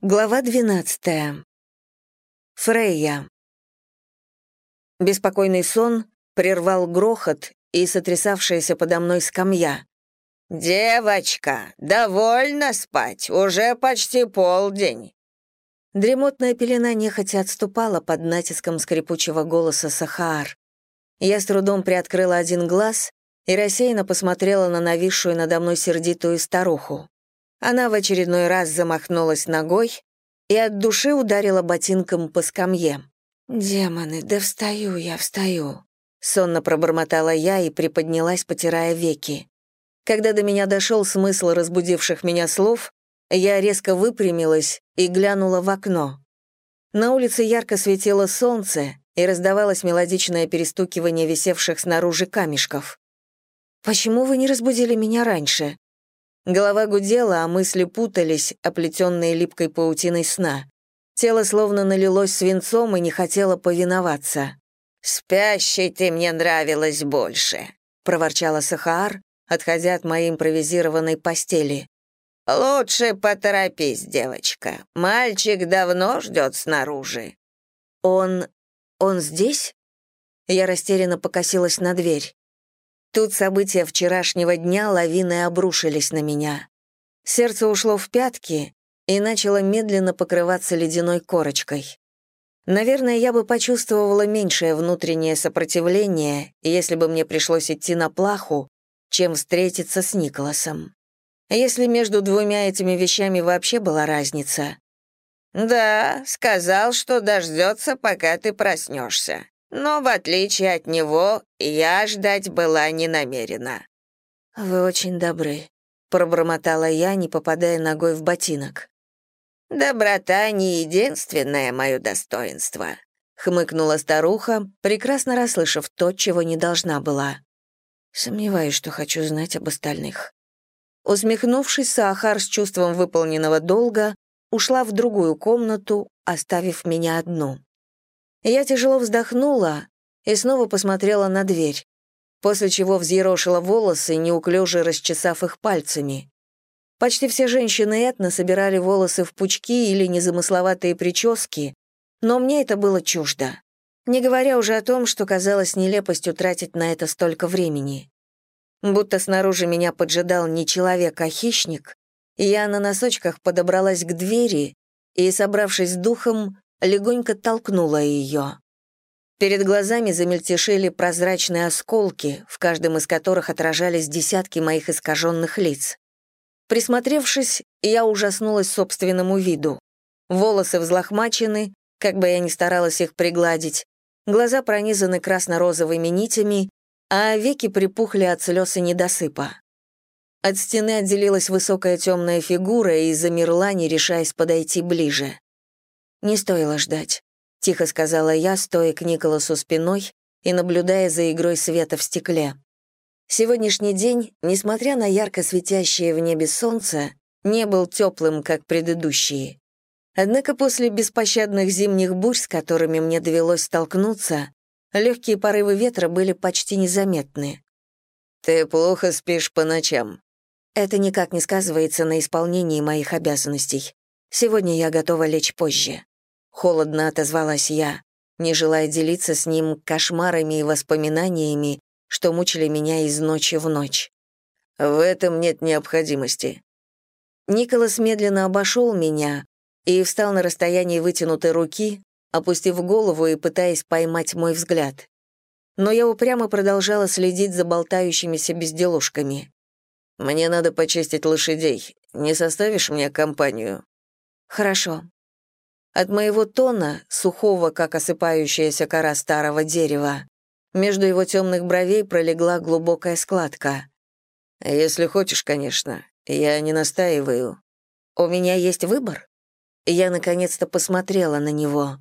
Глава 12. Фрейя. Беспокойный сон прервал грохот и сотрясавшаяся подо мной скамья. «Девочка, довольно спать, уже почти полдень». Дремотная пелена нехотя отступала под натиском скрипучего голоса Сахаар. Я с трудом приоткрыла один глаз и рассеянно посмотрела на нависшую надо мной сердитую старуху. Она в очередной раз замахнулась ногой и от души ударила ботинком по скамье. «Демоны, да встаю я, встаю», — сонно пробормотала я и приподнялась, потирая веки. Когда до меня дошел смысл разбудивших меня слов, я резко выпрямилась и глянула в окно. На улице ярко светило солнце, и раздавалось мелодичное перестукивание висевших снаружи камешков. «Почему вы не разбудили меня раньше?» Голова гудела, а мысли путались, оплетенные липкой паутиной сна. Тело словно налилось свинцом и не хотело повиноваться. «Спящей ты мне нравилась больше», — проворчала Сахаар, отходя от моей импровизированной постели. «Лучше поторопись, девочка. Мальчик давно ждет снаружи». «Он... он здесь?» Я растерянно покосилась на дверь. Тут события вчерашнего дня лавиной обрушились на меня. Сердце ушло в пятки и начало медленно покрываться ледяной корочкой. Наверное, я бы почувствовала меньшее внутреннее сопротивление, если бы мне пришлось идти на плаху, чем встретиться с Николасом. Если между двумя этими вещами вообще была разница. «Да, сказал, что дождется, пока ты проснешься но, в отличие от него, я ждать была не намерена». «Вы очень добры», — пробормотала я, не попадая ногой в ботинок. «Доброта не единственное мое достоинство», — хмыкнула старуха, прекрасно расслышав то, чего не должна была. Сомневаюсь, что хочу знать об остальных. Усмехнувшись, Сахар с чувством выполненного долга ушла в другую комнату, оставив меня одну. Я тяжело вздохнула и снова посмотрела на дверь, после чего взъерошила волосы, неуклюже расчесав их пальцами. Почти все женщины Этно собирали волосы в пучки или незамысловатые прически, но мне это было чуждо. Не говоря уже о том, что казалось нелепостью тратить на это столько времени. Будто снаружи меня поджидал не человек, а хищник, я на носочках подобралась к двери и, собравшись с духом, легонько толкнула ее. Перед глазами замельтешили прозрачные осколки, в каждом из которых отражались десятки моих искаженных лиц. Присмотревшись, я ужаснулась собственному виду. Волосы взлохмачены, как бы я ни старалась их пригладить, глаза пронизаны красно-розовыми нитями, а веки припухли от слез и недосыпа. От стены отделилась высокая темная фигура и замерла, не решаясь подойти ближе. Не стоило ждать, тихо сказала я, стоя к Николасу спиной и наблюдая за игрой света в стекле. Сегодняшний день, несмотря на ярко светящее в небе солнце, не был теплым, как предыдущие. Однако после беспощадных зимних бурь, с которыми мне довелось столкнуться, легкие порывы ветра были почти незаметны. «Ты плохо спишь по ночам?» Это никак не сказывается на исполнении моих обязанностей. Сегодня я готова лечь позже. Холодно отозвалась я, не желая делиться с ним кошмарами и воспоминаниями, что мучили меня из ночи в ночь. «В этом нет необходимости». Николас медленно обошел меня и встал на расстоянии вытянутой руки, опустив голову и пытаясь поймать мой взгляд. Но я упрямо продолжала следить за болтающимися безделушками. «Мне надо почистить лошадей. Не составишь мне компанию?» «Хорошо», от моего тона, сухого, как осыпающаяся кора старого дерева, между его темных бровей пролегла глубокая складка. «Если хочешь, конечно. Я не настаиваю. У меня есть выбор?» Я наконец-то посмотрела на него.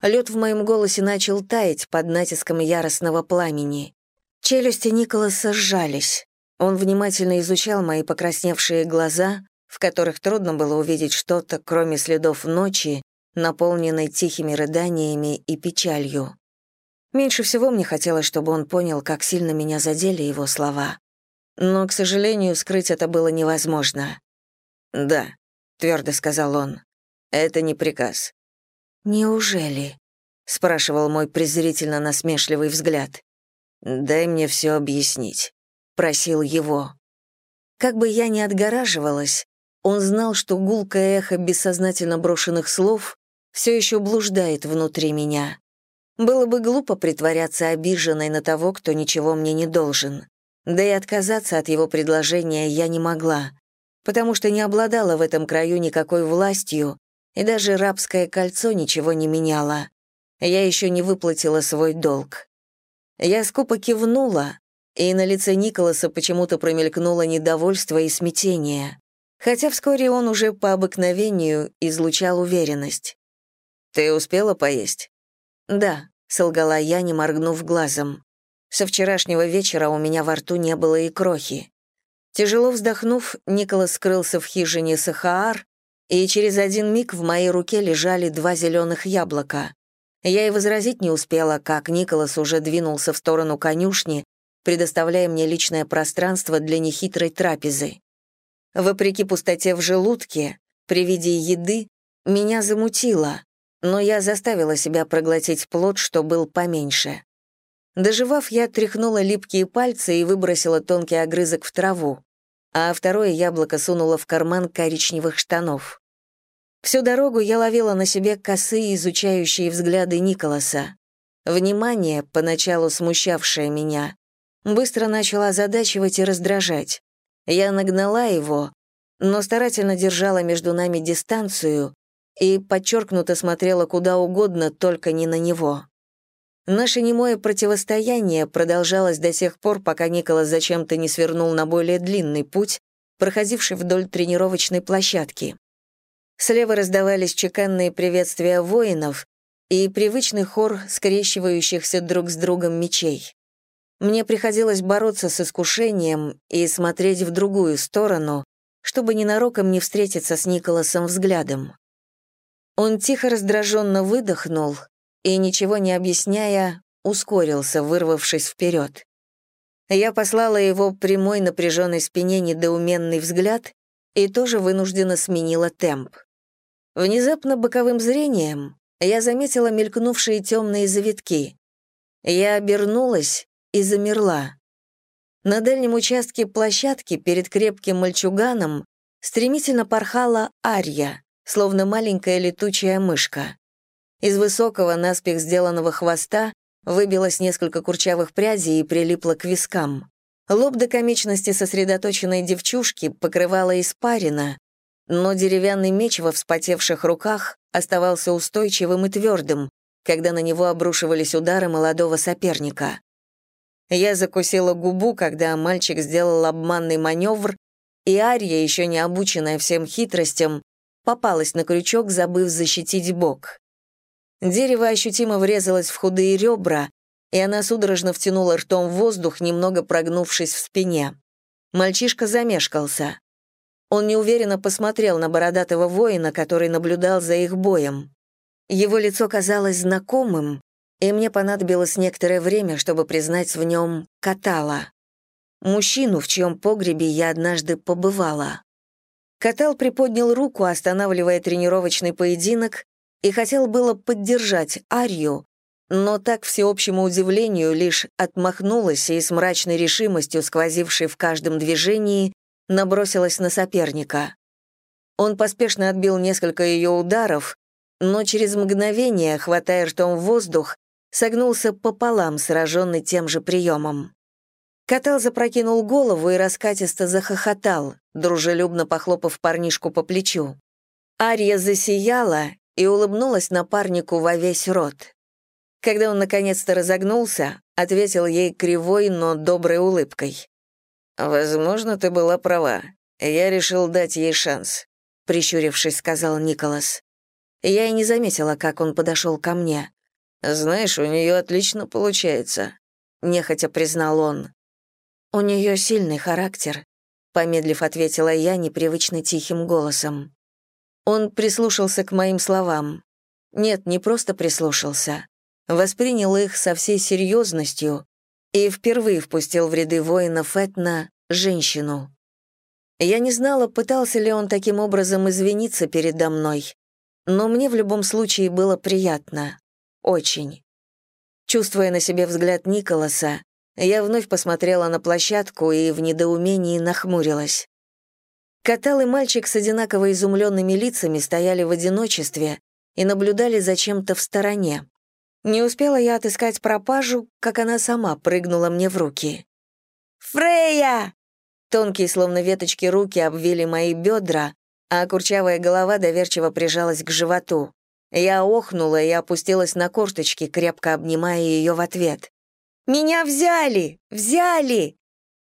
Лед в моем голосе начал таять под натиском яростного пламени. Челюсти Николаса сжались. Он внимательно изучал мои покрасневшие глаза, в которых трудно было увидеть что-то, кроме следов ночи, наполненной тихими рыданиями и печалью. Меньше всего мне хотелось, чтобы он понял, как сильно меня задели его слова. Но, к сожалению, скрыть это было невозможно. «Да», — твердо сказал он, — Это не приказ». «Неужели?» — спрашивал мой презрительно насмешливый взгляд. «Дай мне все объяснить», — просил его. Как бы я ни отгораживалась, он знал, что гулкое эхо бессознательно брошенных слов все еще блуждает внутри меня. Было бы глупо притворяться обиженной на того, кто ничего мне не должен. Да и отказаться от его предложения я не могла, потому что не обладала в этом краю никакой властью, и даже рабское кольцо ничего не меняло. Я еще не выплатила свой долг. Я скупо кивнула, и на лице Николаса почему-то промелькнуло недовольство и смятение, хотя вскоре он уже по обыкновению излучал уверенность. «Ты успела поесть?» «Да», — солгала я, не моргнув глазом. Со вчерашнего вечера у меня во рту не было и крохи. Тяжело вздохнув, Николас скрылся в хижине Сахаар, и через один миг в моей руке лежали два зеленых яблока. Я и возразить не успела, как Николас уже двинулся в сторону конюшни, предоставляя мне личное пространство для нехитрой трапезы. Вопреки пустоте в желудке, при виде еды, меня замутило, но я заставила себя проглотить плод, что был поменьше. Доживав, я тряхнула липкие пальцы и выбросила тонкий огрызок в траву, а второе яблоко сунула в карман коричневых штанов. Всю дорогу я ловила на себе косые изучающие взгляды Николаса. Внимание, поначалу смущавшее меня, быстро начало озадачивать и раздражать. Я нагнала его, но старательно держала между нами дистанцию и подчеркнуто смотрела куда угодно, только не на него. Наше немое противостояние продолжалось до тех пор, пока Николас зачем-то не свернул на более длинный путь, проходивший вдоль тренировочной площадки. Слева раздавались чеканные приветствия воинов и привычный хор скрещивающихся друг с другом мечей. Мне приходилось бороться с искушением и смотреть в другую сторону, чтобы ненароком не встретиться с Николасом взглядом. Он тихо раздраженно выдохнул и, ничего не объясняя, ускорился, вырвавшись вперед. Я послала его прямой напряженной спине недоуменный взгляд и тоже вынужденно сменила темп. Внезапно боковым зрением я заметила мелькнувшие темные завитки. Я обернулась и замерла. На дальнем участке площадки перед крепким мальчуганом стремительно порхала Арья, словно маленькая летучая мышка. Из высокого, наспех сделанного хвоста выбилось несколько курчавых прядей и прилипло к вискам. Лоб до комичности сосредоточенной девчушки покрывала испарина, но деревянный меч во вспотевших руках оставался устойчивым и твердым, когда на него обрушивались удары молодого соперника. Я закусила губу, когда мальчик сделал обманный маневр, и Ария, еще не обученная всем хитростям, попалась на крючок, забыв защитить бок. Дерево ощутимо врезалось в худые ребра, и она судорожно втянула ртом в воздух, немного прогнувшись в спине. Мальчишка замешкался. Он неуверенно посмотрел на бородатого воина, который наблюдал за их боем. Его лицо казалось знакомым, и мне понадобилось некоторое время, чтобы признать в нем Катала, мужчину, в чьем погребе я однажды побывала. Катал приподнял руку, останавливая тренировочный поединок, и хотел было поддержать Арью, но так всеобщему удивлению лишь отмахнулась и с мрачной решимостью, сквозившей в каждом движении, набросилась на соперника. Он поспешно отбил несколько ее ударов, но через мгновение, хватая ртом воздух, согнулся пополам, сраженный тем же приемом. Катал запрокинул голову и раскатисто захохотал, дружелюбно похлопав парнишку по плечу. Ария засияла и улыбнулась напарнику во весь рот. Когда он наконец-то разогнулся, ответил ей кривой, но доброй улыбкой. «Возможно, ты была права. Я решил дать ей шанс», — прищурившись, сказал Николас. Я и не заметила, как он подошел ко мне. «Знаешь, у нее отлично получается», — нехотя признал он. «У нее сильный характер», — помедлив ответила я непривычно тихим голосом. Он прислушался к моим словам. Нет, не просто прислушался. Воспринял их со всей серьезностью и впервые впустил в ряды воинов Этна женщину. Я не знала, пытался ли он таким образом извиниться передо мной, но мне в любом случае было приятно. Очень. Чувствуя на себе взгляд Николаса, я вновь посмотрела на площадку и в недоумении нахмурилась. Катал и мальчик с одинаково изумленными лицами стояли в одиночестве и наблюдали за чем-то в стороне. Не успела я отыскать пропажу, как она сама прыгнула мне в руки. «Фрея!» Тонкие, словно веточки, руки обвили мои бедра, а курчавая голова доверчиво прижалась к животу. Я охнула и опустилась на корточки, крепко обнимая ее в ответ. «Меня взяли! Взяли!»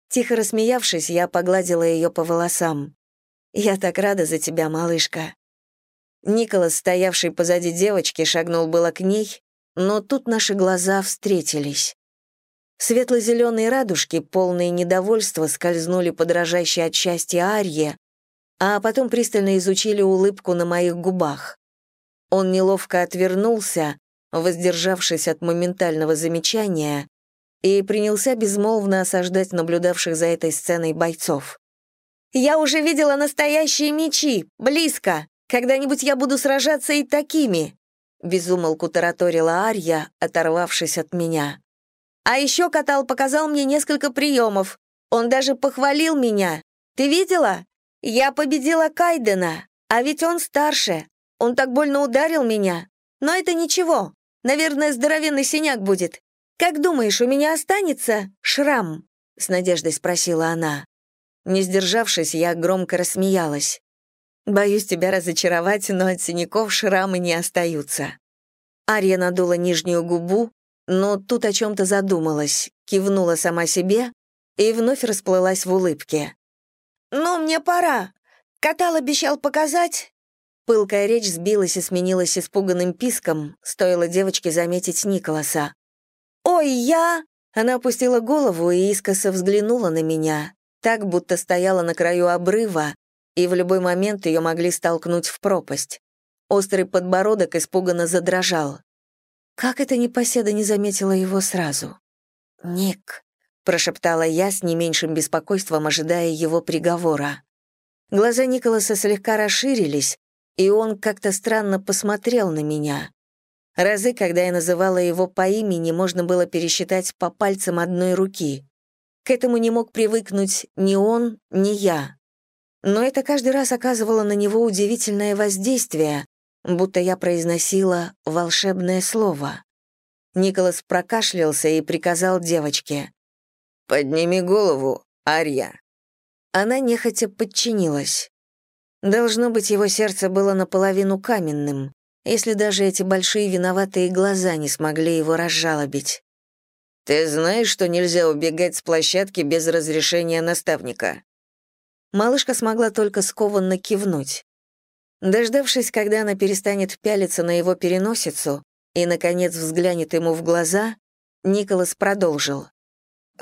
Тихо рассмеявшись, я погладила ее по волосам. «Я так рада за тебя, малышка». Николас, стоявший позади девочки, шагнул было к ней, но тут наши глаза встретились. Светло-зеленые радужки, полные недовольства, скользнули по дрожащей от счастья Арье, а потом пристально изучили улыбку на моих губах. Он неловко отвернулся, воздержавшись от моментального замечания, и принялся безмолвно осаждать наблюдавших за этой сценой бойцов. «Я уже видела настоящие мечи, близко. Когда-нибудь я буду сражаться и такими», — безумолку тараторила Арья, оторвавшись от меня. «А еще Катал показал мне несколько приемов. Он даже похвалил меня. Ты видела? Я победила Кайдена, а ведь он старше. Он так больно ударил меня. Но это ничего. Наверное, здоровенный синяк будет. «Как думаешь, у меня останется шрам?» — с надеждой спросила она. Не сдержавшись, я громко рассмеялась. «Боюсь тебя разочаровать, но от синяков шрамы не остаются». Ария надула нижнюю губу, но тут о чем-то задумалась, кивнула сама себе и вновь расплылась в улыбке. «Ну, мне пора. Катал обещал показать». Пылкая речь сбилась и сменилась испуганным писком, стоило девочке заметить Николаса. «Ой, я...» Она опустила голову и искоса взглянула на меня, так, будто стояла на краю обрыва, и в любой момент ее могли столкнуть в пропасть. Острый подбородок испуганно задрожал. Как эта непоседа не заметила его сразу? «Ник», — прошептала я с не меньшим беспокойством, ожидая его приговора. Глаза Николаса слегка расширились, и он как-то странно посмотрел на меня. Разы, когда я называла его по имени, можно было пересчитать по пальцам одной руки. К этому не мог привыкнуть ни он, ни я. Но это каждый раз оказывало на него удивительное воздействие, будто я произносила волшебное слово. Николас прокашлялся и приказал девочке. «Подними голову, Арья». Она нехотя подчинилась. Должно быть, его сердце было наполовину каменным если даже эти большие виноватые глаза не смогли его разжалобить. «Ты знаешь, что нельзя убегать с площадки без разрешения наставника?» Малышка смогла только скованно кивнуть. Дождавшись, когда она перестанет пялиться на его переносицу и, наконец, взглянет ему в глаза, Николас продолжил.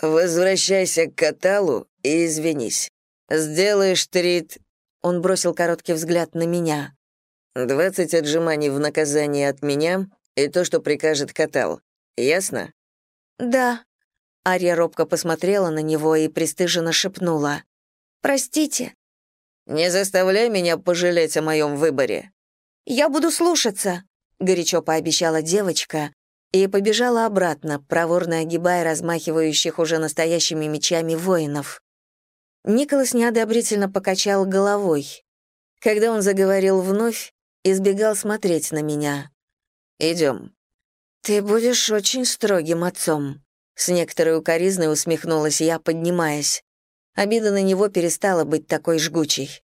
«Возвращайся к Каталу и извинись. Сделаешь трит...» Он бросил короткий взгляд на меня. Двадцать отжиманий в наказание от меня и то, что прикажет Катал. Ясно?» «Да». Ария робко посмотрела на него и пристыженно шепнула. «Простите». «Не заставляй меня пожалеть о моем выборе». «Я буду слушаться», — горячо пообещала девочка и побежала обратно, проворно огибая размахивающих уже настоящими мечами воинов. Николас неодобрительно покачал головой. Когда он заговорил вновь, избегал смотреть на меня. «Идем». «Ты будешь очень строгим отцом», — с некоторой укоризной усмехнулась я, поднимаясь. Обида на него перестала быть такой жгучей.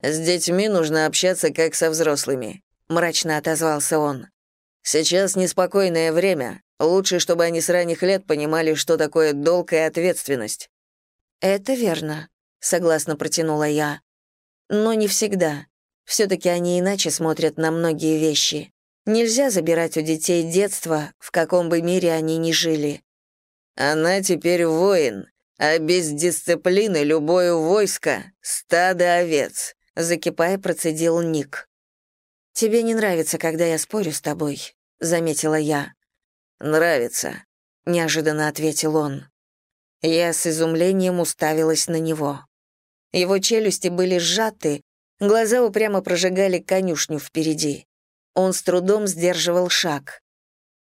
«С детьми нужно общаться как со взрослыми», — мрачно отозвался он. «Сейчас неспокойное время. Лучше, чтобы они с ранних лет понимали, что такое долг и ответственность». «Это верно», — согласно протянула я. «Но не всегда. Все-таки они иначе смотрят на многие вещи. Нельзя забирать у детей детство, в каком бы мире они ни жили. Она теперь воин, а без дисциплины любое войско — стадо овец, закипая процедил Ник. «Тебе не нравится, когда я спорю с тобой», — заметила я. «Нравится», — неожиданно ответил он. Я с изумлением уставилась на него. Его челюсти были сжаты, Глаза упрямо прожигали конюшню впереди. Он с трудом сдерживал шаг.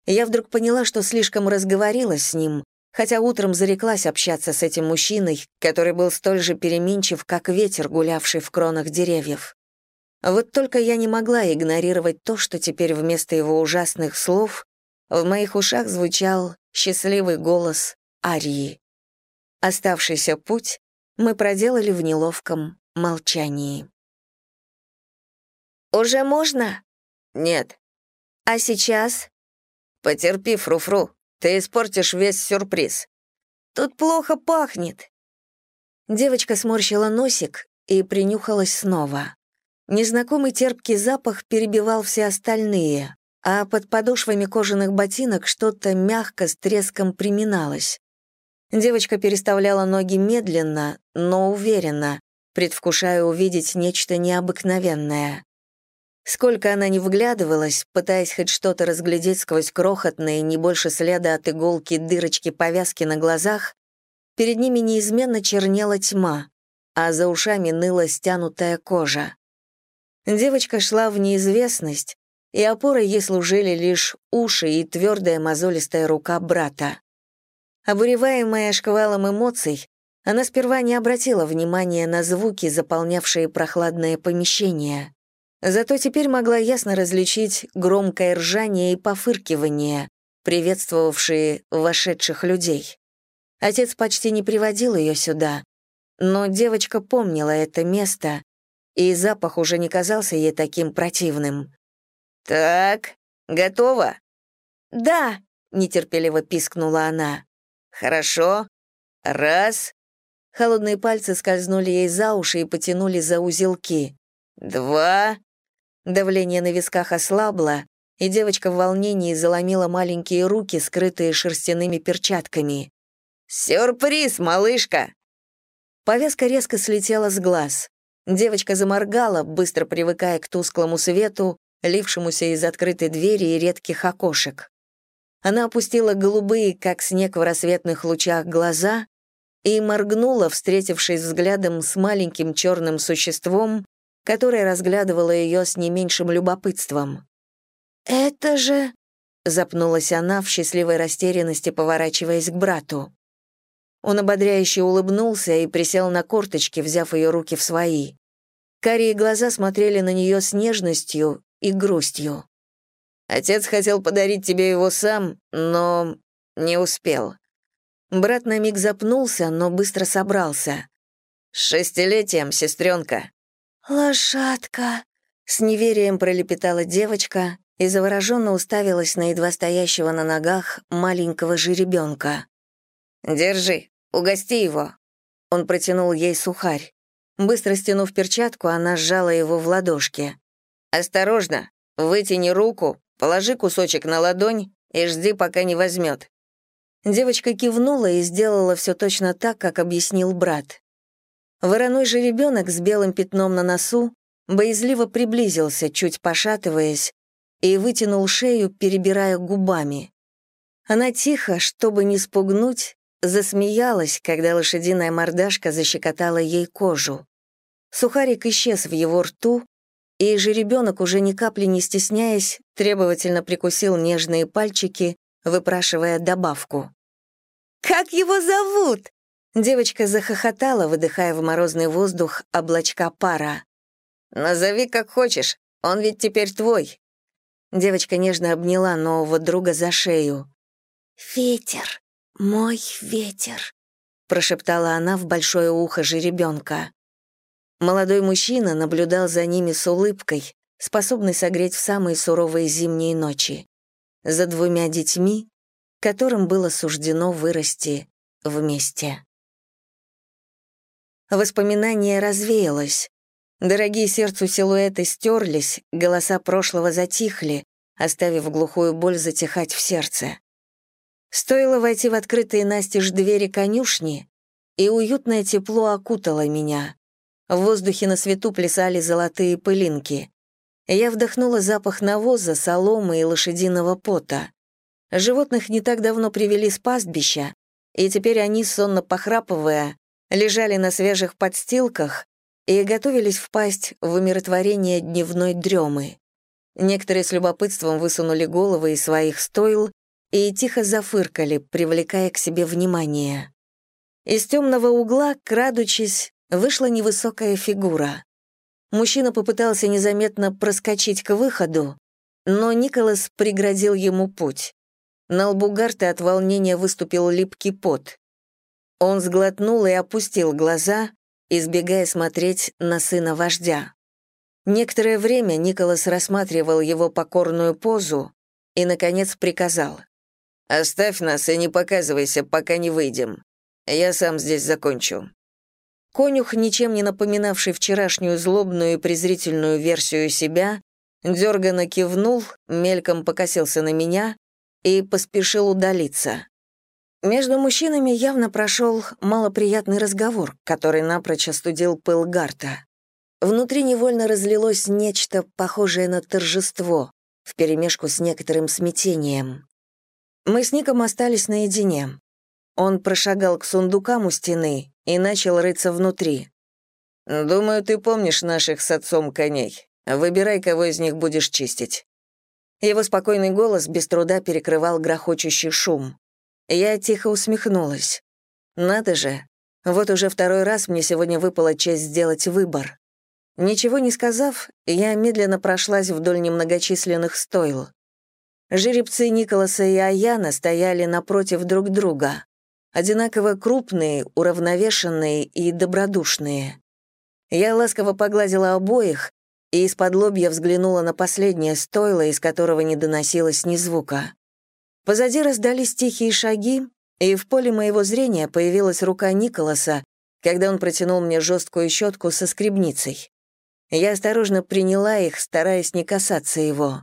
Я вдруг поняла, что слишком разговорилась с ним, хотя утром зареклась общаться с этим мужчиной, который был столь же переменчив, как ветер, гулявший в кронах деревьев. Вот только я не могла игнорировать то, что теперь вместо его ужасных слов в моих ушах звучал счастливый голос Арии. Оставшийся путь мы проделали в неловком молчании. «Уже можно?» «Нет». «А сейчас?» «Потерпи, Фруфру, -фру, ты испортишь весь сюрприз». «Тут плохо пахнет». Девочка сморщила носик и принюхалась снова. Незнакомый терпкий запах перебивал все остальные, а под подошвами кожаных ботинок что-то мягко с треском приминалось. Девочка переставляла ноги медленно, но уверенно, предвкушая увидеть нечто необыкновенное. Сколько она не вглядывалась, пытаясь хоть что-то разглядеть сквозь крохотные, не больше следа от иголки дырочки повязки на глазах, перед ними неизменно чернела тьма, а за ушами ныла стянутая кожа. Девочка шла в неизвестность, и опорой ей служили лишь уши и твердая мозолистая рука брата. Обуреваемая шквалом эмоций, она сперва не обратила внимания на звуки, заполнявшие прохладное помещение. Зато теперь могла ясно различить громкое ржание и пофыркивание, приветствовавшие вошедших людей. Отец почти не приводил ее сюда, но девочка помнила это место и запах уже не казался ей таким противным. «Так, готово?» «Да», — нетерпеливо пискнула она. «Хорошо. Раз». Холодные пальцы скользнули ей за уши и потянули за узелки. «Два». Давление на висках ослабло, и девочка в волнении заломила маленькие руки, скрытые шерстяными перчатками. «Сюрприз, малышка!» Повязка резко слетела с глаз. Девочка заморгала, быстро привыкая к тусклому свету, лившемуся из открытой двери и редких окошек. Она опустила голубые, как снег в рассветных лучах, глаза и моргнула, встретившись взглядом с маленьким черным существом, которое разглядывало ее с не меньшим любопытством. «Это же...» — запнулась она в счастливой растерянности, поворачиваясь к брату. Он ободряюще улыбнулся и присел на корточки, взяв ее руки в свои. Карие глаза смотрели на нее с нежностью и грустью. «Отец хотел подарить тебе его сам, но не успел». Брат на миг запнулся, но быстро собрался. «С шестилетием, сестренка». «Лошадка», — с неверием пролепетала девочка и завороженно уставилась на едва стоящего на ногах маленького жеребенка. «Держи, Угости его». Он протянул ей сухарь. Быстро стянув перчатку, она сжала его в ладошке. «Осторожно, вытяни руку, положи кусочек на ладонь и жди, пока не возьмет». Девочка кивнула и сделала все точно так, как объяснил брат. Вороной же ребенок с белым пятном на носу боязливо приблизился, чуть пошатываясь, и вытянул шею, перебирая губами. Она тихо, чтобы не спугнуть, Засмеялась, когда лошадиная мордашка защекотала ей кожу. Сухарик исчез в его рту, и жеребенок, уже ни капли не стесняясь, требовательно прикусил нежные пальчики, выпрашивая добавку. «Как его зовут?» Девочка захохотала, выдыхая в морозный воздух облачка пара. «Назови как хочешь, он ведь теперь твой». Девочка нежно обняла нового друга за шею. «Ветер», «Мой ветер», — прошептала она в большое ухо жеребенка. Молодой мужчина наблюдал за ними с улыбкой, способный согреть в самые суровые зимние ночи. За двумя детьми, которым было суждено вырасти вместе. Воспоминание развеялось. Дорогие сердцу силуэты стерлись, голоса прошлого затихли, оставив глухую боль затихать в сердце. Стоило войти в открытые настежь двери конюшни, и уютное тепло окутало меня. В воздухе на свету плясали золотые пылинки. Я вдохнула запах навоза, соломы и лошадиного пота. Животных не так давно привели с пастбища, и теперь они, сонно похрапывая, лежали на свежих подстилках и готовились впасть в умиротворение дневной дремы. Некоторые с любопытством высунули головы из своих стойл и тихо зафыркали, привлекая к себе внимание. Из темного угла, крадучись, вышла невысокая фигура. Мужчина попытался незаметно проскочить к выходу, но Николас преградил ему путь. На лбу Гарта от волнения выступил липкий пот. Он сглотнул и опустил глаза, избегая смотреть на сына вождя. Некоторое время Николас рассматривал его покорную позу и, наконец, приказал. «Оставь нас и не показывайся, пока не выйдем. Я сам здесь закончу». Конюх, ничем не напоминавший вчерашнюю злобную и презрительную версию себя, дерганно кивнул, мельком покосился на меня и поспешил удалиться. Между мужчинами явно прошел малоприятный разговор, который напрочь остудил пыл Гарта. Внутри невольно разлилось нечто похожее на торжество, вперемешку с некоторым смятением. Мы с Ником остались наедине. Он прошагал к сундукам у стены и начал рыться внутри. «Думаю, ты помнишь наших с отцом коней. Выбирай, кого из них будешь чистить». Его спокойный голос без труда перекрывал грохочущий шум. Я тихо усмехнулась. Надо же, вот уже второй раз мне сегодня выпала честь сделать выбор. Ничего не сказав, я медленно прошлась вдоль немногочисленных стойл. Жеребцы Николаса и Аяна стояли напротив друг друга, одинаково крупные, уравновешенные и добродушные. Я ласково погладила обоих и из-под лобья взглянула на последнее стойло, из которого не доносилось ни звука. Позади раздались тихие шаги, и в поле моего зрения появилась рука Николаса, когда он протянул мне жесткую щетку со скребницей. Я осторожно приняла их, стараясь не касаться его.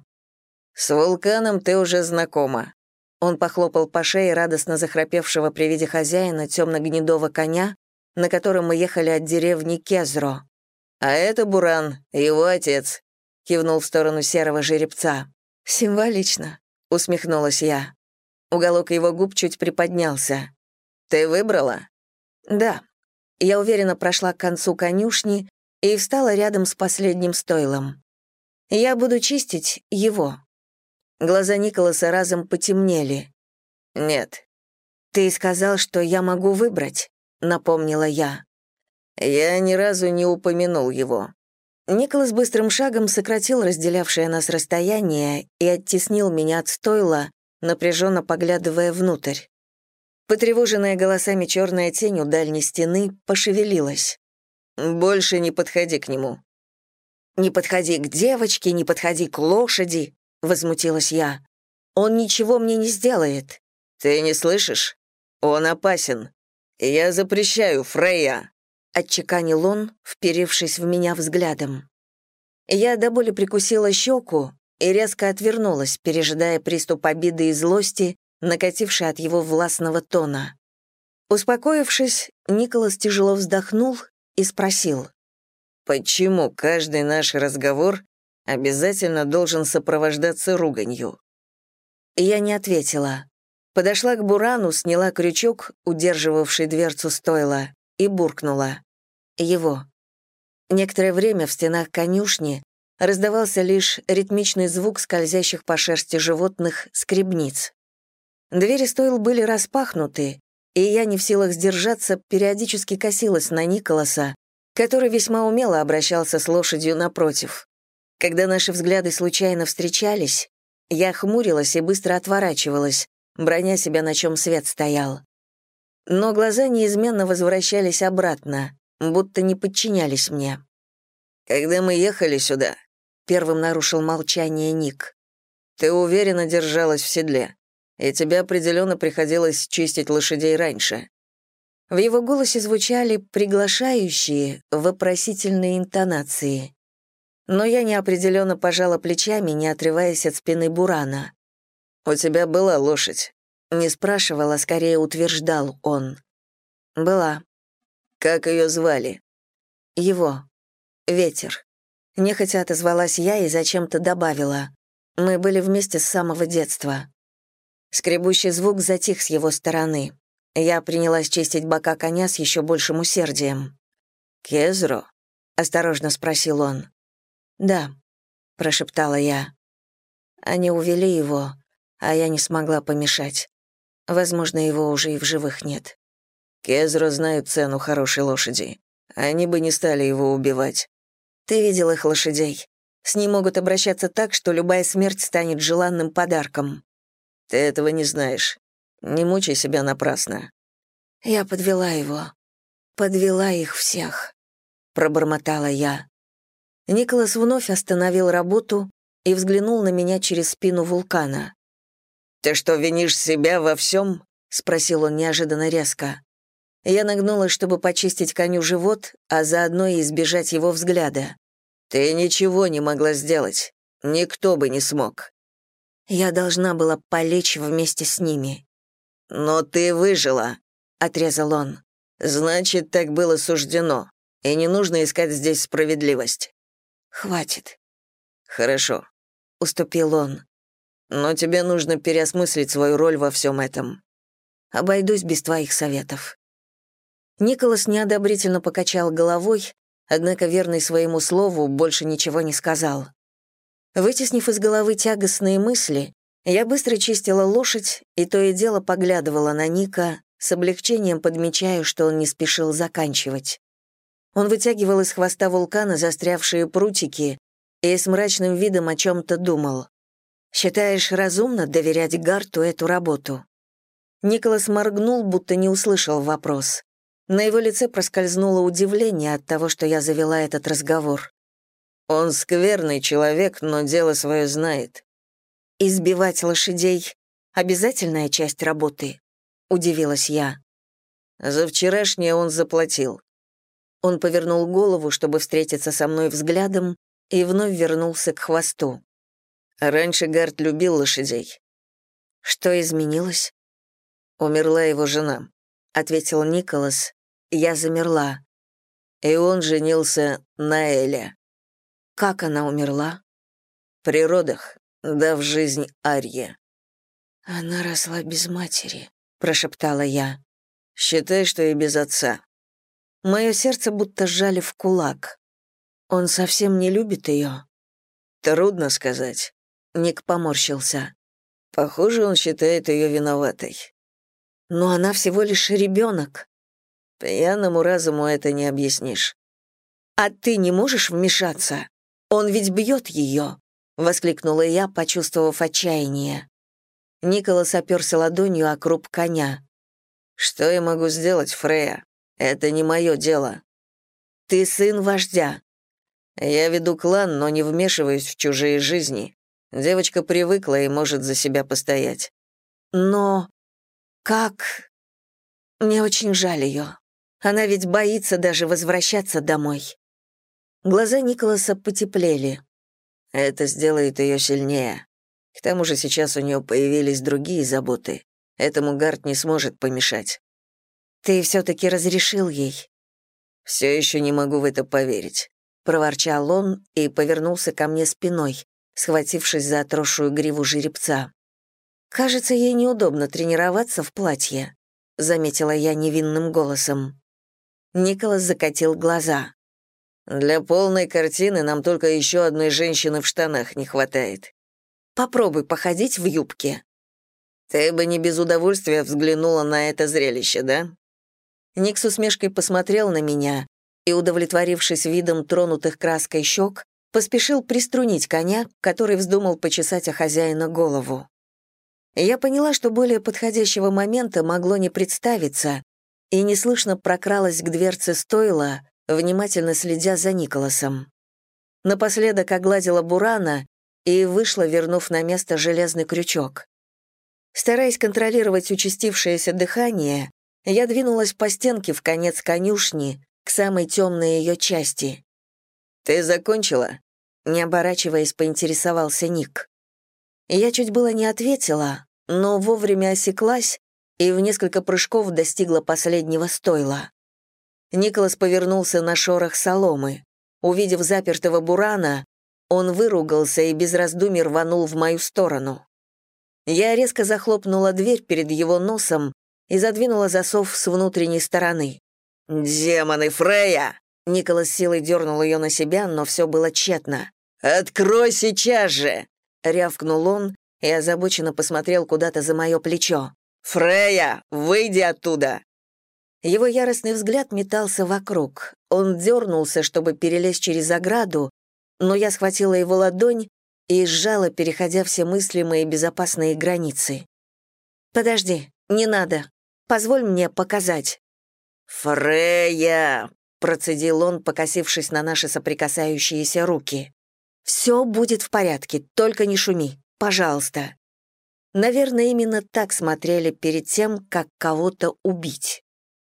«С вулканом ты уже знакома». Он похлопал по шее радостно захрапевшего при виде хозяина темно-гнедого коня, на котором мы ехали от деревни Кезро. «А это Буран, его отец», — кивнул в сторону серого жеребца. «Символично», — усмехнулась я. Уголок его губ чуть приподнялся. «Ты выбрала?» «Да». Я уверенно прошла к концу конюшни и встала рядом с последним стойлом. «Я буду чистить его». Глаза Николаса разом потемнели. «Нет». «Ты сказал, что я могу выбрать», — напомнила я. «Я ни разу не упомянул его», Николас быстрым шагом сократил разделявшее нас расстояние и оттеснил меня от стойла, напряженно поглядывая внутрь. Потревоженная голосами черная тень у дальней стены пошевелилась. «Больше не подходи к нему». «Не подходи к девочке, не подходи к лошади», — возмутилась я. «Он ничего мне не сделает». «Ты не слышишь? Он опасен. Я запрещаю, Фрейя», — отчеканил он, вперившись в меня взглядом. Я до боли прикусила щеку и резко отвернулась, пережидая приступ обиды и злости, накативший от его властного тона. Успокоившись, Николас тяжело вздохнул и спросил. «Почему каждый наш разговор обязательно должен сопровождаться руганью?» Я не ответила. Подошла к Бурану, сняла крючок, удерживавший дверцу стойла, и буркнула. Его. Некоторое время в стенах конюшни раздавался лишь ритмичный звук скользящих по шерсти животных скребниц. Двери стойл были распахнуты, и я, не в силах сдержаться, периодически косилась на Николаса, который весьма умело обращался с лошадью напротив. Когда наши взгляды случайно встречались, я хмурилась и быстро отворачивалась, броня себя, на чем свет стоял. Но глаза неизменно возвращались обратно, будто не подчинялись мне. «Когда мы ехали сюда», — первым нарушил молчание Ник, «ты уверенно держалась в седле, и тебе определенно приходилось чистить лошадей раньше». В его голосе звучали приглашающие, вопросительные интонации. Но я неопределенно пожала плечами, не отрываясь от спины Бурана. «У тебя была лошадь?» Не спрашивал, а скорее утверждал он. «Была». «Как ее звали?» «Его. Ветер». Нехотя отозвалась я и зачем-то добавила. Мы были вместе с самого детства. Скребущий звук затих с его стороны. Я принялась чистить бока коня с еще большим усердием. «Кезро?» — осторожно спросил он. «Да», — прошептала я. Они увели его, а я не смогла помешать. Возможно, его уже и в живых нет. Кезра знают цену хорошей лошади. Они бы не стали его убивать. Ты видел их лошадей. С ним могут обращаться так, что любая смерть станет желанным подарком. Ты этого не знаешь. Не мучай себя напрасно. Я подвела его. Подвела их всех. Пробормотала я. Николас вновь остановил работу и взглянул на меня через спину вулкана. «Ты что, винишь себя во всем?» — спросил он неожиданно резко. Я нагнулась, чтобы почистить коню живот, а заодно и избежать его взгляда. «Ты ничего не могла сделать. Никто бы не смог». Я должна была полечь вместе с ними. «Но ты выжила», — отрезал он. «Значит, так было суждено, и не нужно искать здесь справедливость». «Хватит». «Хорошо», — уступил он. «Но тебе нужно переосмыслить свою роль во всем этом». «Обойдусь без твоих советов». Николас неодобрительно покачал головой, однако верный своему слову больше ничего не сказал. Вытеснив из головы тягостные мысли, я быстро чистила лошадь и то и дело поглядывала на Ника, с облегчением подмечая, что он не спешил заканчивать. Он вытягивал из хвоста вулкана застрявшие прутики и с мрачным видом о чем-то думал. «Считаешь разумно доверять Гарту эту работу?» Николас моргнул, будто не услышал вопрос. На его лице проскользнуло удивление от того, что я завела этот разговор. «Он скверный человек, но дело свое знает». «Избивать лошадей — обязательная часть работы?» — удивилась я. «За вчерашнее он заплатил». Он повернул голову, чтобы встретиться со мной взглядом, и вновь вернулся к хвосту. Раньше Гард любил лошадей. Что изменилось? Умерла его жена, ответил Николас, я замерла. И он женился на Эле. Как она умерла? При родах, дав жизнь Арье. Она росла без матери, прошептала я. Считай, что и без отца. Мое сердце будто сжали в кулак. Он совсем не любит ее. Трудно сказать. Ник поморщился. Похоже, он считает ее виноватой. Но она всего лишь ребенок. Пьяному разуму это не объяснишь. «А ты не можешь вмешаться? Он ведь бьет ее!» — воскликнула я, почувствовав отчаяние. Николас оперся ладонью о круп коня. «Что я могу сделать, Фрея? Это не мое дело». «Ты сын вождя». «Я веду клан, но не вмешиваюсь в чужие жизни. Девочка привыкла и может за себя постоять». «Но как...» «Мне очень жаль ее. Она ведь боится даже возвращаться домой. Глаза Николаса потеплели. Это сделает ее сильнее. К тому же сейчас у нее появились другие заботы. Этому Гарт не сможет помешать. Ты все-таки разрешил ей? Все еще не могу в это поверить. Проворчал он и повернулся ко мне спиной, схватившись за отросшую гриву жеребца. Кажется, ей неудобно тренироваться в платье, заметила я невинным голосом. Николас закатил глаза. «Для полной картины нам только еще одной женщины в штанах не хватает. Попробуй походить в юбке». «Ты бы не без удовольствия взглянула на это зрелище, да?» Ник с усмешкой посмотрел на меня и, удовлетворившись видом тронутых краской щек, поспешил приструнить коня, который вздумал почесать о хозяина голову. Я поняла, что более подходящего момента могло не представиться, и неслышно прокралась к дверце стойла, внимательно следя за Николасом. Напоследок огладила Бурана и вышла, вернув на место железный крючок. Стараясь контролировать участившееся дыхание, я двинулась по стенке в конец конюшни, к самой темной ее части. «Ты закончила?» Не оборачиваясь, поинтересовался Ник. Я чуть было не ответила, но вовремя осеклась и в несколько прыжков достигла последнего стойла. Николас повернулся на шорох соломы. Увидев запертого бурана, он выругался и без раздумий рванул в мою сторону. Я резко захлопнула дверь перед его носом и задвинула засов с внутренней стороны. «Демоны, Фрея!» Николас силой дернул ее на себя, но все было тщетно. «Открой сейчас же!» — рявкнул он и озабоченно посмотрел куда-то за мое плечо. «Фрея, выйди оттуда!» Его яростный взгляд метался вокруг. Он дернулся, чтобы перелезть через ограду, но я схватила его ладонь и сжала, переходя все мыслимые безопасные границы. «Подожди, не надо. Позволь мне показать». «Фрея!» — процедил он, покосившись на наши соприкасающиеся руки. «Все будет в порядке, только не шуми, пожалуйста». Наверное, именно так смотрели перед тем, как кого-то убить.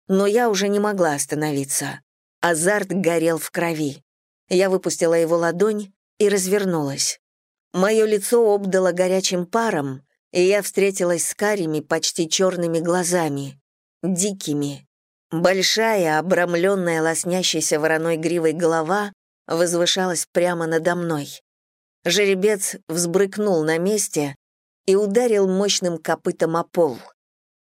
Но я уже не могла остановиться. Азарт горел в крови. Я выпустила его ладонь и развернулась. Мое лицо обдало горячим паром, и я встретилась с карими, почти черными глазами, дикими. Большая, обрамленная лоснящейся вороной гривой голова возвышалась прямо надо мной. Жеребец взбрыкнул на месте и ударил мощным копытом о пол.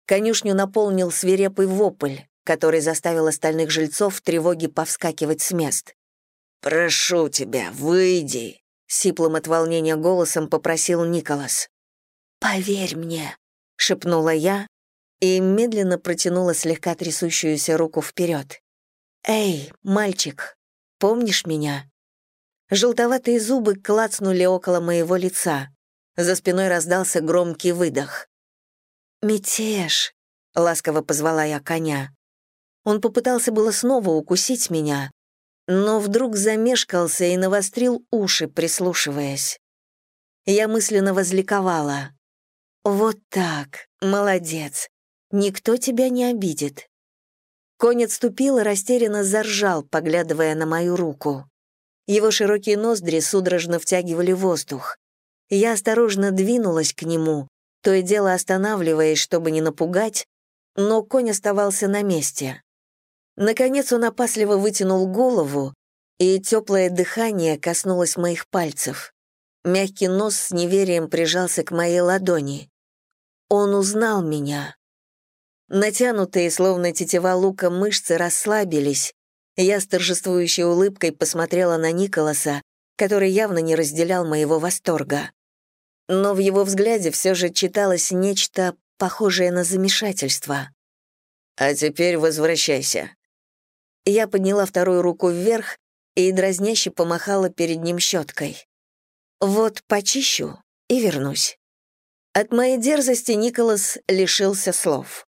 Конюшню наполнил свирепый вопль, который заставил остальных жильцов в тревоге повскакивать с мест. «Прошу тебя, выйди!» — сиплым от волнения голосом попросил Николас. «Поверь мне», — шепнула я и медленно протянула слегка трясущуюся руку вперед. «Эй, мальчик, помнишь меня?» Желтоватые зубы клацнули около моего лица. За спиной раздался громкий выдох. «Мятеж», — ласково позвала я коня. Он попытался было снова укусить меня, но вдруг замешкался и навострил уши, прислушиваясь. Я мысленно возликовала. «Вот так, молодец. Никто тебя не обидит». Конь отступил и растерянно заржал, поглядывая на мою руку. Его широкие ноздри судорожно втягивали воздух. Я осторожно двинулась к нему, то и дело останавливаясь, чтобы не напугать, но конь оставался на месте. Наконец он опасливо вытянул голову, и теплое дыхание коснулось моих пальцев. Мягкий нос с неверием прижался к моей ладони. Он узнал меня. Натянутые, словно тетива лука, мышцы расслабились. Я с торжествующей улыбкой посмотрела на Николаса, который явно не разделял моего восторга. Но в его взгляде все же читалось нечто похожее на замешательство. «А теперь возвращайся». Я подняла вторую руку вверх и дразняще помахала перед ним щеткой. «Вот почищу и вернусь». От моей дерзости Николас лишился слов.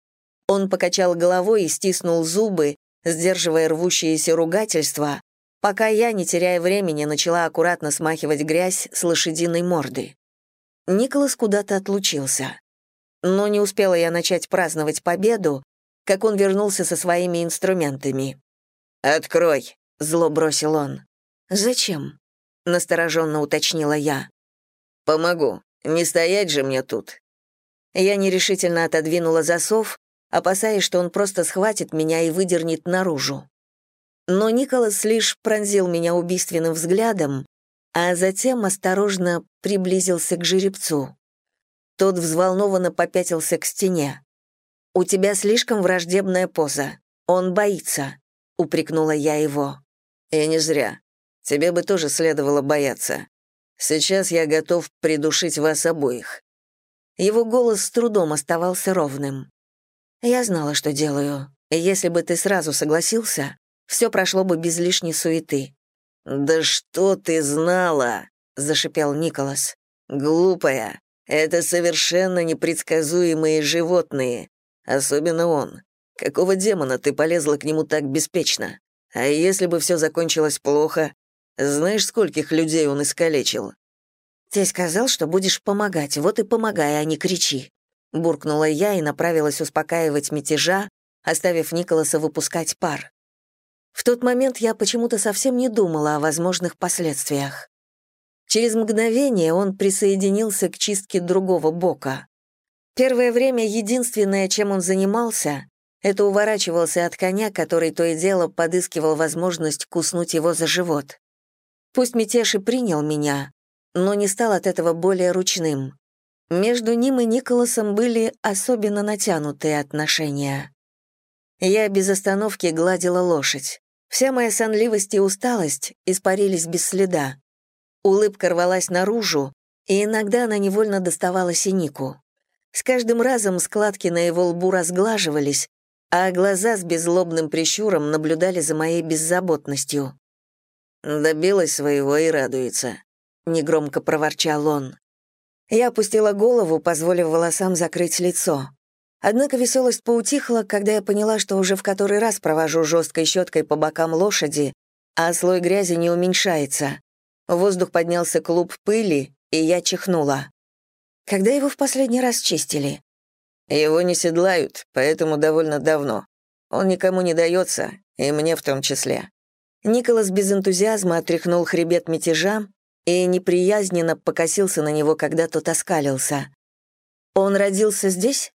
Он покачал головой и стиснул зубы, сдерживая рвущиеся ругательства, пока я, не теряя времени, начала аккуратно смахивать грязь с лошадиной морды. Николас куда-то отлучился. Но не успела я начать праздновать победу, как он вернулся со своими инструментами. «Открой», — зло бросил он. «Зачем?» — настороженно уточнила я. «Помогу. Не стоять же мне тут». Я нерешительно отодвинула засов, опасаясь, что он просто схватит меня и выдернет наружу. Но Николас лишь пронзил меня убийственным взглядом, а затем осторожно приблизился к жеребцу. Тот взволнованно попятился к стене. «У тебя слишком враждебная поза. Он боится», — упрекнула я его. «И не зря. Тебе бы тоже следовало бояться. Сейчас я готов придушить вас обоих». Его голос с трудом оставался ровным. «Я знала, что делаю. Если бы ты сразу согласился, все прошло бы без лишней суеты». «Да что ты знала?» — зашипел Николас. «Глупая. Это совершенно непредсказуемые животные. Особенно он. Какого демона ты полезла к нему так беспечно? А если бы все закончилось плохо, знаешь, скольких людей он искалечил?» «Ты сказал, что будешь помогать, вот и помогай, а не кричи», — буркнула я и направилась успокаивать мятежа, оставив Николаса выпускать пар. В тот момент я почему-то совсем не думала о возможных последствиях. Через мгновение он присоединился к чистке другого бока. Первое время единственное, чем он занимался, это уворачивался от коня, который то и дело подыскивал возможность куснуть его за живот. Пусть мятеж принял меня, но не стал от этого более ручным. Между ним и Николасом были особенно натянутые отношения. Я без остановки гладила лошадь. Вся моя сонливость и усталость испарились без следа. Улыбка рвалась наружу, и иногда она невольно доставала синику. С каждым разом складки на его лбу разглаживались, а глаза с беззлобным прищуром наблюдали за моей беззаботностью. «Добилась своего и радуется», — негромко проворчал он. Я опустила голову, позволив волосам закрыть лицо. Однако веселость поутихла, когда я поняла, что уже в который раз провожу жесткой щеткой по бокам лошади, а слой грязи не уменьшается. В воздух поднялся клуб пыли, и я чихнула. Когда его в последний раз чистили? Его не седлают, поэтому довольно давно. Он никому не дается, и мне в том числе. Николас без энтузиазма отряхнул хребет мятежа и неприязненно покосился на него, когда тот оскалился. «Он родился здесь?»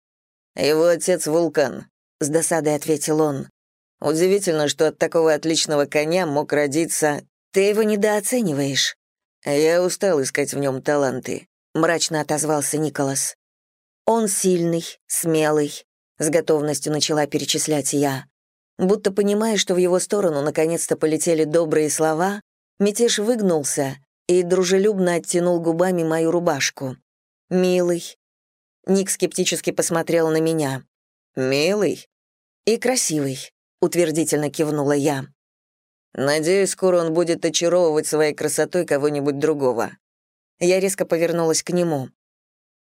«Его отец — вулкан», — с досадой ответил он. «Удивительно, что от такого отличного коня мог родиться...» «Ты его недооцениваешь». «Я устал искать в нем таланты», — мрачно отозвался Николас. «Он сильный, смелый», — с готовностью начала перечислять я. Будто понимая, что в его сторону наконец-то полетели добрые слова, мятеж выгнулся и дружелюбно оттянул губами мою рубашку. «Милый, Ник скептически посмотрел на меня. «Милый?» «И красивый», — утвердительно кивнула я. «Надеюсь, скоро он будет очаровывать своей красотой кого-нибудь другого». Я резко повернулась к нему.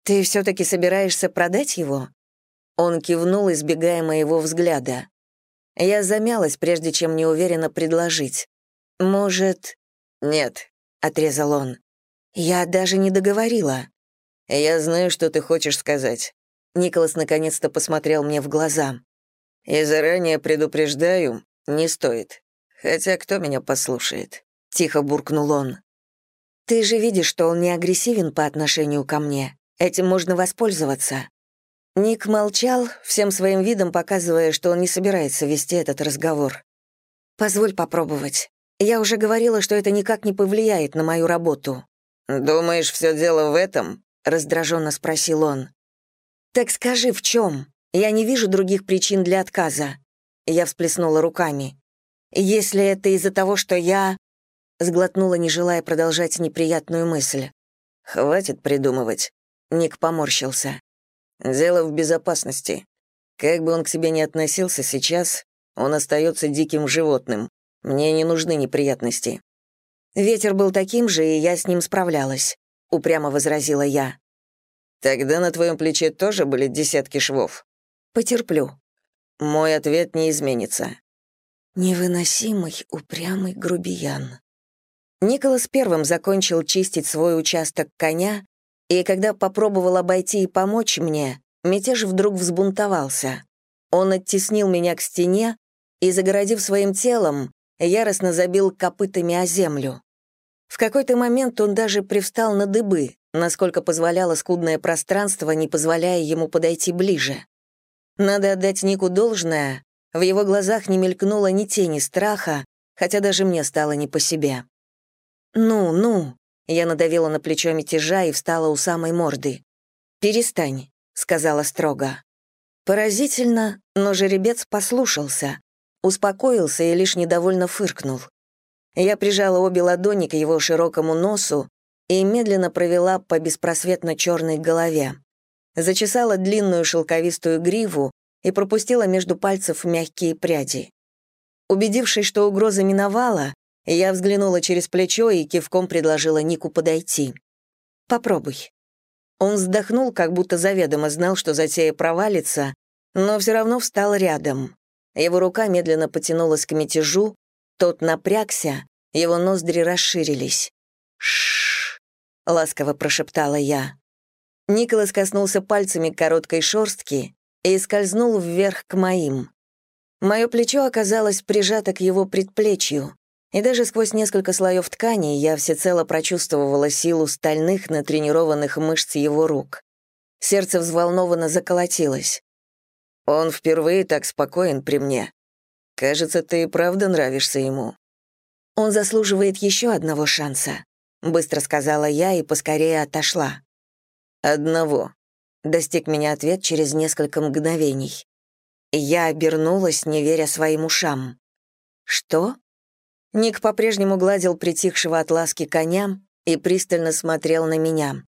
«Ты все-таки собираешься продать его?» Он кивнул, избегая моего взгляда. Я замялась, прежде чем неуверенно предложить. «Может...» «Нет», — отрезал он. Я даже не договорила. «Я знаю, что ты хочешь сказать». Николас наконец-то посмотрел мне в глаза. «И заранее предупреждаю, не стоит. Хотя кто меня послушает?» Тихо буркнул он. «Ты же видишь, что он не агрессивен по отношению ко мне. Этим можно воспользоваться». Ник молчал, всем своим видом показывая, что он не собирается вести этот разговор. «Позволь попробовать. Я уже говорила, что это никак не повлияет на мою работу». «Думаешь, все дело в этом?» — раздраженно спросил он. «Так скажи, в чем? Я не вижу других причин для отказа». Я всплеснула руками. «Если это из-за того, что я...» Сглотнула, не желая продолжать неприятную мысль. «Хватит придумывать». Ник поморщился. «Дело в безопасности. Как бы он к себе ни относился сейчас, он остается диким животным. Мне не нужны неприятности». Ветер был таким же, и я с ним справлялась упрямо возразила я. Тогда на твоем плече тоже были десятки швов. Потерплю. Мой ответ не изменится. Невыносимый, упрямый грубиян. Николас первым закончил чистить свой участок коня, и когда попробовал обойти и помочь мне, мятеж вдруг взбунтовался. Он оттеснил меня к стене и, загородив своим телом, яростно забил копытами о землю. В какой-то момент он даже привстал на дыбы, насколько позволяло скудное пространство, не позволяя ему подойти ближе. Надо отдать Нику должное, в его глазах не мелькнуло ни тени страха, хотя даже мне стало не по себе. «Ну, ну», — я надавила на плечо мятежа и встала у самой морды. «Перестань», — сказала строго. Поразительно, но жеребец послушался, успокоился и лишь недовольно фыркнул. Я прижала обе ладони к его широкому носу и медленно провела по беспросветно черной голове. Зачесала длинную шелковистую гриву и пропустила между пальцев мягкие пряди. Убедившись, что угроза миновала, я взглянула через плечо и кивком предложила Нику подойти. «Попробуй». Он вздохнул, как будто заведомо знал, что затея провалится, но все равно встал рядом. Его рука медленно потянулась к мятежу, тот напрягся, его ноздри расширились. «Ш-ш-ш», ласково прошептала я. Николас коснулся пальцами короткой шорстки и скользнул вверх к моим. Мое плечо оказалось прижато к его предплечью, и даже сквозь несколько слоев ткани я всецело прочувствовала силу стальных натренированных мышц его рук. Сердце взволнованно заколотилось. «Он впервые так спокоен при мне», Кажется, ты и правда нравишься ему». «Он заслуживает еще одного шанса», — быстро сказала я и поскорее отошла. «Одного», — достиг меня ответ через несколько мгновений. Я обернулась, не веря своим ушам. «Что?» Ник по-прежнему гладил притихшего от ласки коня, и пристально смотрел на меня.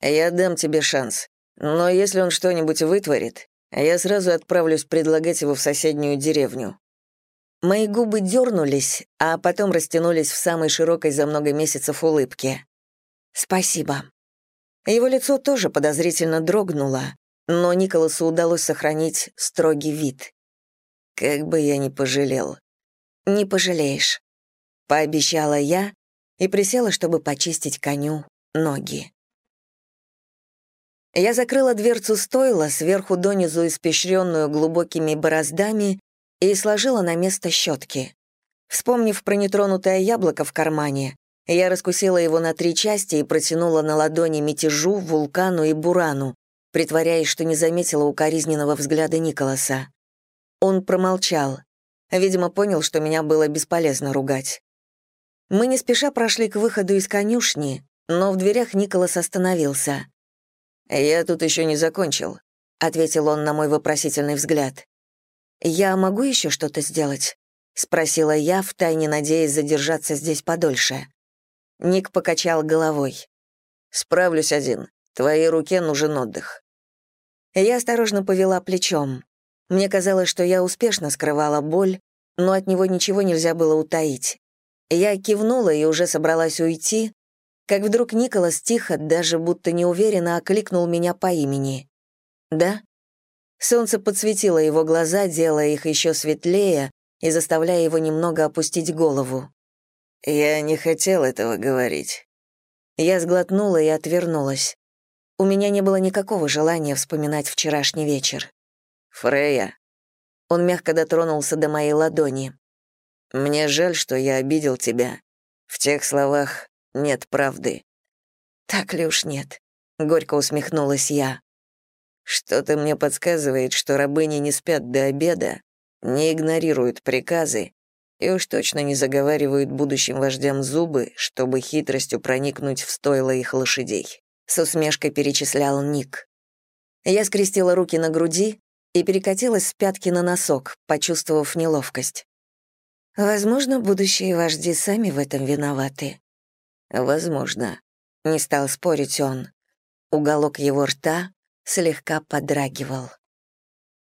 «Я дам тебе шанс, но если он что-нибудь вытворит, я сразу отправлюсь предлагать его в соседнюю деревню». Мои губы дернулись, а потом растянулись в самой широкой за много месяцев улыбке. «Спасибо». Его лицо тоже подозрительно дрогнуло, но Николасу удалось сохранить строгий вид. «Как бы я ни пожалел». «Не пожалеешь», — пообещала я и присела, чтобы почистить коню ноги. Я закрыла дверцу стойла, сверху донизу испещренную глубокими бороздами, и сложила на место щетки. Вспомнив про нетронутое яблоко в кармане, я раскусила его на три части и протянула на ладони мятежу, вулкану и бурану, притворяясь, что не заметила укоризненного взгляда Николаса. Он промолчал. Видимо, понял, что меня было бесполезно ругать. Мы не спеша прошли к выходу из конюшни, но в дверях Николас остановился. «Я тут еще не закончил», — ответил он на мой вопросительный взгляд. «Я могу еще что-то сделать?» — спросила я, втайне надеясь задержаться здесь подольше. Ник покачал головой. «Справлюсь один. Твоей руке нужен отдых». Я осторожно повела плечом. Мне казалось, что я успешно скрывала боль, но от него ничего нельзя было утаить. Я кивнула и уже собралась уйти, как вдруг Николас тихо, даже будто неуверенно окликнул меня по имени. «Да?» Солнце подсветило его глаза, делая их еще светлее и заставляя его немного опустить голову. «Я не хотел этого говорить». Я сглотнула и отвернулась. У меня не было никакого желания вспоминать вчерашний вечер. «Фрея». Он мягко дотронулся до моей ладони. «Мне жаль, что я обидел тебя. В тех словах нет правды». «Так ли уж нет?» — горько усмехнулась я. «Что-то мне подсказывает, что рабыни не спят до обеда, не игнорируют приказы и уж точно не заговаривают будущим вождям зубы, чтобы хитростью проникнуть в стойло их лошадей», — с усмешкой перечислял Ник. Я скрестила руки на груди и перекатилась с пятки на носок, почувствовав неловкость. Возможно, будущие вожди сами в этом виноваты. Возможно. Не стал спорить он. Уголок его рта слегка подрагивал.